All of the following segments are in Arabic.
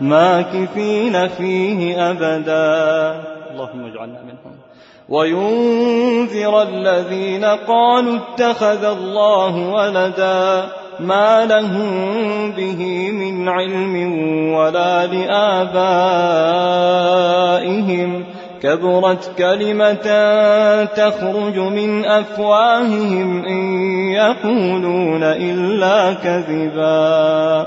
ماكثين فيه أبدا. اللهم اجعلنا منهم. وينذر الذين قالوا اتخذ الله ولدا ما لهم به من علم ولا لآبائهم. كبرت كلمة تخرج من أفواههم إن يقولون إلا كذبا.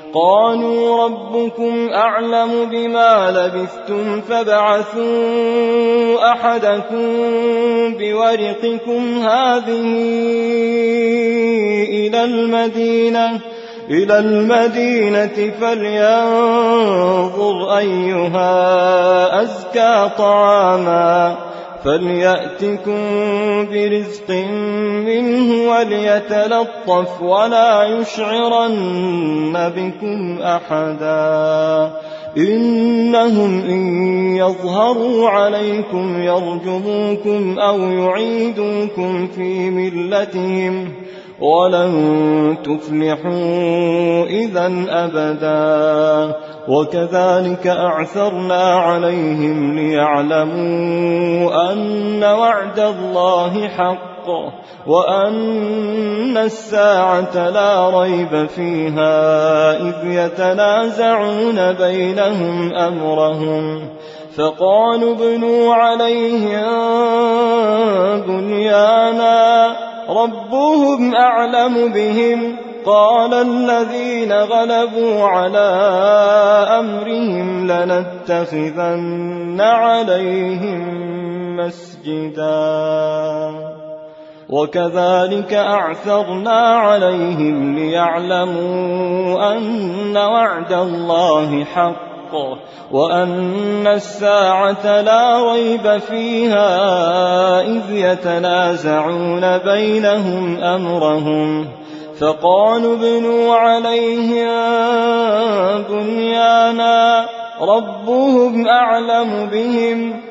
قالوا ربكم أعلم بما لبثتم فابعثوا أحدكم بورقكم هذه إلى المدينة إلى المدينة فلينظر أيها أزكى طعاما. فليأتكم برزق منه وليتلطف ولا يشعرن بكم أحدا. إنهم إن يظهروا عليكم يرجموكم أو يعيدوكم في ملتهم ولن تفلحوا إذا أبدا. وكذلك أعثرنا عليهم ليعلموا أن وعد الله حق وأن الساعة لا ريب فيها إذ يتنازعون بينهم أمرهم. فقالوا ابنوا عليهم بنيانا. ربهم أعلم بهم. قال الذين غلبوا على أمرهم لنتخذن عليهم مسجدا. وكذلك أعثرنا عليهم ليعلموا أن وعد الله حق. وأن الساعة لا ريب فيها إذ يتنازعون بينهم أمرهم. فقالوا ابنوا عليهم بنيانا ربهم أعلم بهم.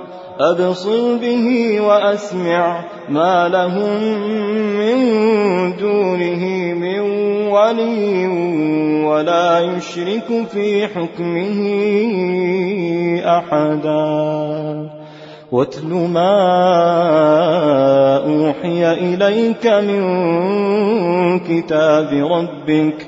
أبصر به وأسمع ما لهم من دونه من ولي ولا يشرك في حكمه أحدا. واتل ما أوحي إليك من كتاب ربك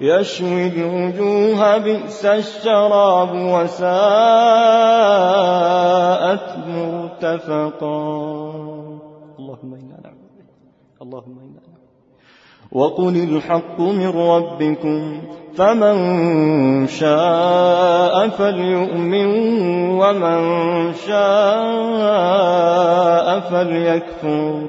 يشوي الوجوه بئس الشراب وساءت مرتفقا. اللهم إنا اللهم إنا وقل الحق من ربكم فمن شاء فليؤمن ومن شاء فليكفر.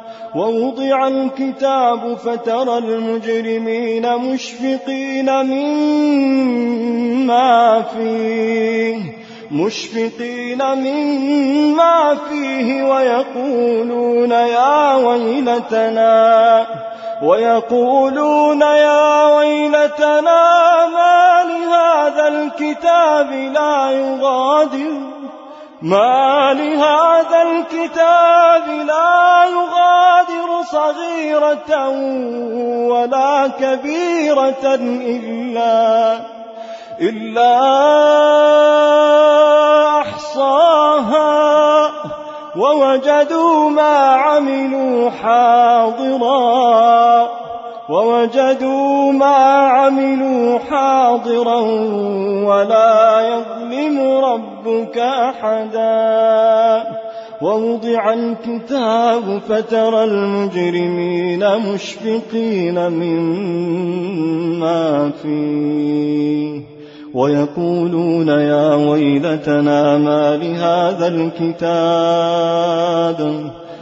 ووضع الكتاب فترى المجرمين مشفقين مما فيه مشفقين مما فيه ويقولون يا ويلتنا ويقولون يا ويلتنا ما لهذا الكتاب لا يغادر. ما لهذا الكتاب لا يغادر صغيرة ولا كبيرة إلا إلا أحصاها ووجدوا ما عملوا حاضرا ووجدوا ما عملوا حاضرا ولا يظلم ربك أحدا. ووضع الكتاب فترى المجرمين مشفقين مما فيه. ويقولون يا ويلتنا ما لهذا الكتاب؟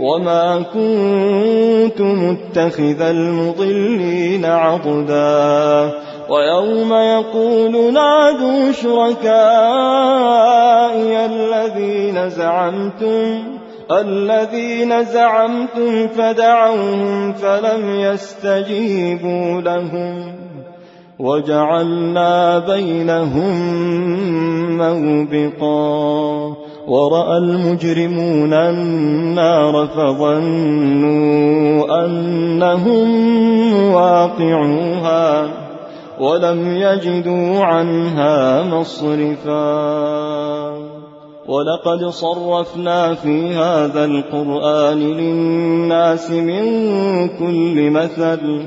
وما كنت متخذ المضلين عضدا ويوم يقول نادوا شركائي الذين زعمتم الذين زعمتم فدعوهم فلم يستجيبوا لهم وجعلنا بينهم موبقا ورأى المجرمون النار فظنوا أنهم واقعوها ولم يجدوا عنها مصرفا ولقد صرفنا في هذا القرآن للناس من كل مثل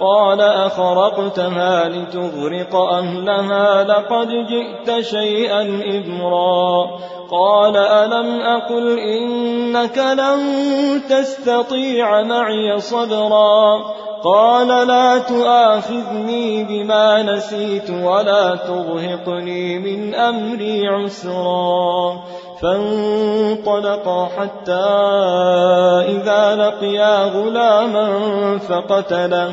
قال أخرقتها لتغرق أهلها لقد جئت شيئا إمرا قال ألم أقل إنك لن تستطيع معي صبرا. قال لا تؤاخذني بما نسيت ولا ترهقني من أمري عسرا. فانطلقا حتى إذا لقيا غلاما فقتله.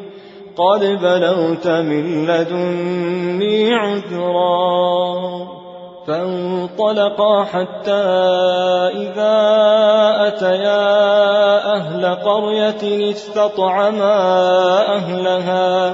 قد بلغت من لدني عذرا فانطلقا حتى إذا أتيا أهل قرية استطعما أهلها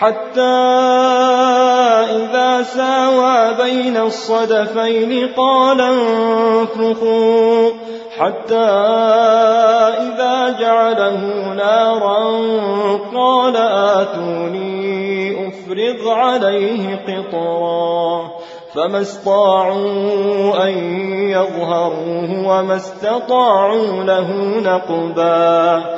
حتى إذا ساوى بين الصدفين قال انفخوا حتى إذا جعله نارا قال آتوني أفرغ عليه قطرا فما استطاعوا أن يظهروه وما استطاعوا له نقبا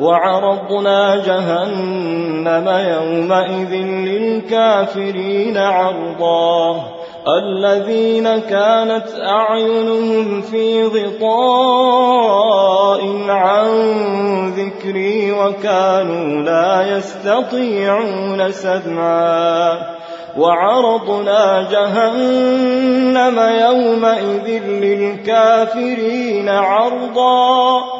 وعرضنا جهنم يومئذ للكافرين عرضا. الذين كانت أعينهم في غطاء عن ذكري وكانوا لا يستطيعون سمعا. وعرضنا جهنم يومئذ للكافرين عرضا.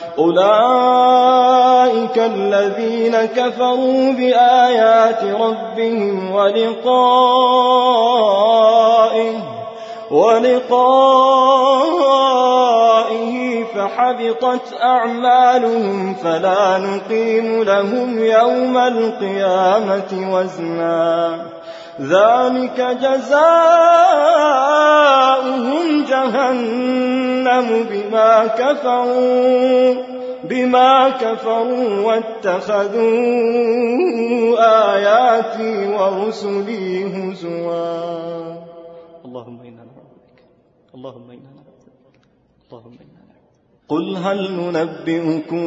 أولئك الذين كفروا بآيات ربهم ولقائه ولقائه فحبطت أعمالهم فلا نقيم لهم يوم القيامة وزنا. ذلك جزاؤهم جهنم بما كفروا بما كفروا واتخذوا آياتي ورسلي هزوا. اللهم إنا نعوذ اللهم إنا نعوذ اللهم إنا قل هل ننبئكم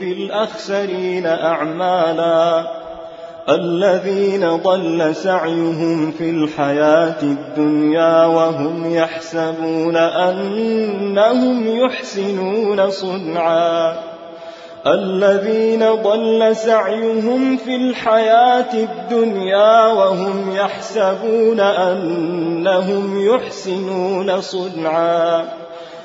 بالأخسرين أعمالا؟ الذين ضل سعيهم في الحياة الدنيا وهم يحسبون أنهم يحسنون صنعا. الذين ضل سعيهم في الحياة الدنيا وهم يحسبون أنهم يحسنون صنعا.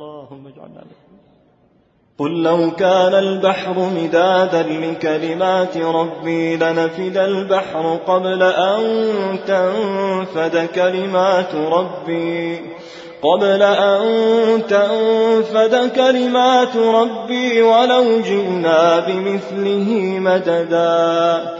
اللهم اجعلنا قل لو كان البحر مدادا لكلمات ربي لنفد البحر قبل أن تنفد كلمات ربي. قبل أن تنفد كلمات ربي ولو جئنا بمثله مددا.